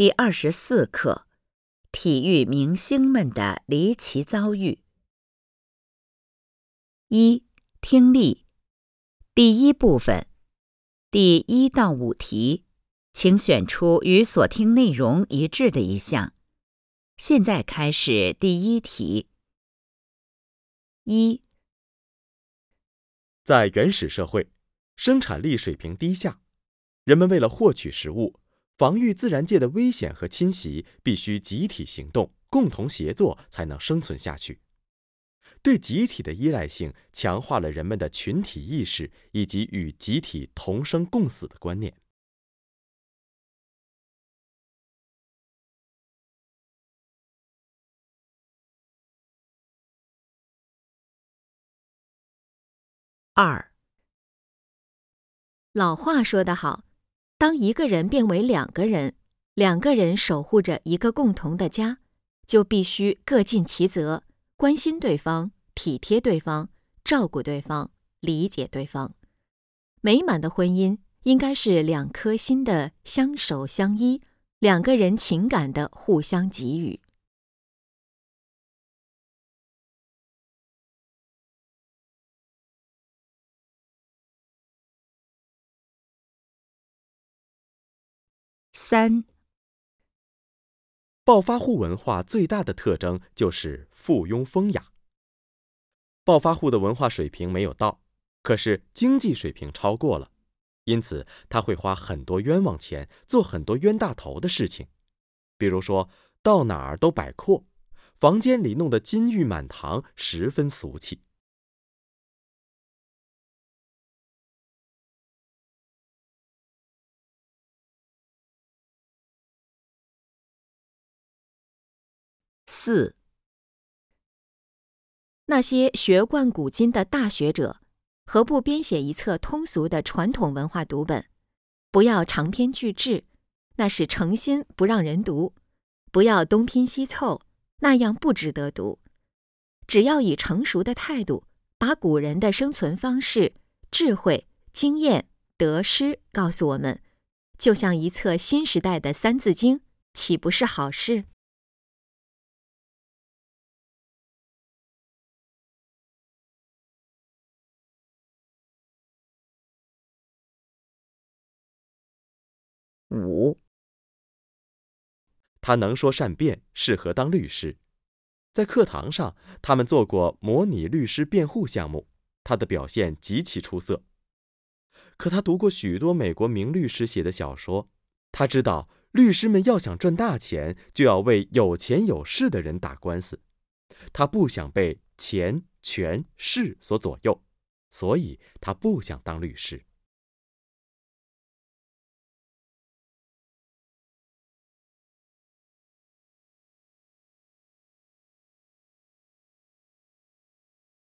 第二十四课：体育明星们的离奇遭遇。一、听力，第一部分，第一到五题，请选出与所听内容一致的一项。现在开始第一题。一、在原始社会，生产力水平低下，人们为了获取食物。防御自然界的危险和侵袭，必须集体行动、共同协作才能生存下去。对集体的依赖性强化了人们的群体意识以及与集体同生共死的观念。二，老话说得好。当一个人变为两个人，两个人守护着一个共同的家，就必须各尽其责，关心对方，体贴对方，照顾对方，理解对方。美满的婚姻应该是两颗心的相守相依，两个人情感的互相给予。三，暴发户文化最大的特征就是附庸风雅。暴发户的文化水平没有到，可是经济水平超过了，因此他会花很多冤枉钱，做很多冤大头的事情，比如说到哪儿都摆阔，房间里弄得金玉满堂，十分俗气。四，那些学贯古今的大学者，何不编写一册通俗的传统文化读本？不要长篇巨制，那是诚心不让人读；不要东拼西凑，那样不值得读。只要以成熟的态度，把古人的生存方式、智慧、经验、得失告诉我们，就像一册新时代的《三字经》，岂不是好事？五，他能说善辩，适合当律师。在课堂上，他们做过模拟律师辩护项目，他的表现极其出色。可他读过许多美国名律师写的小说，他知道律师们要想赚大钱，就要为有钱有势的人打官司。他不想被钱、权、势所左右，所以他不想当律师。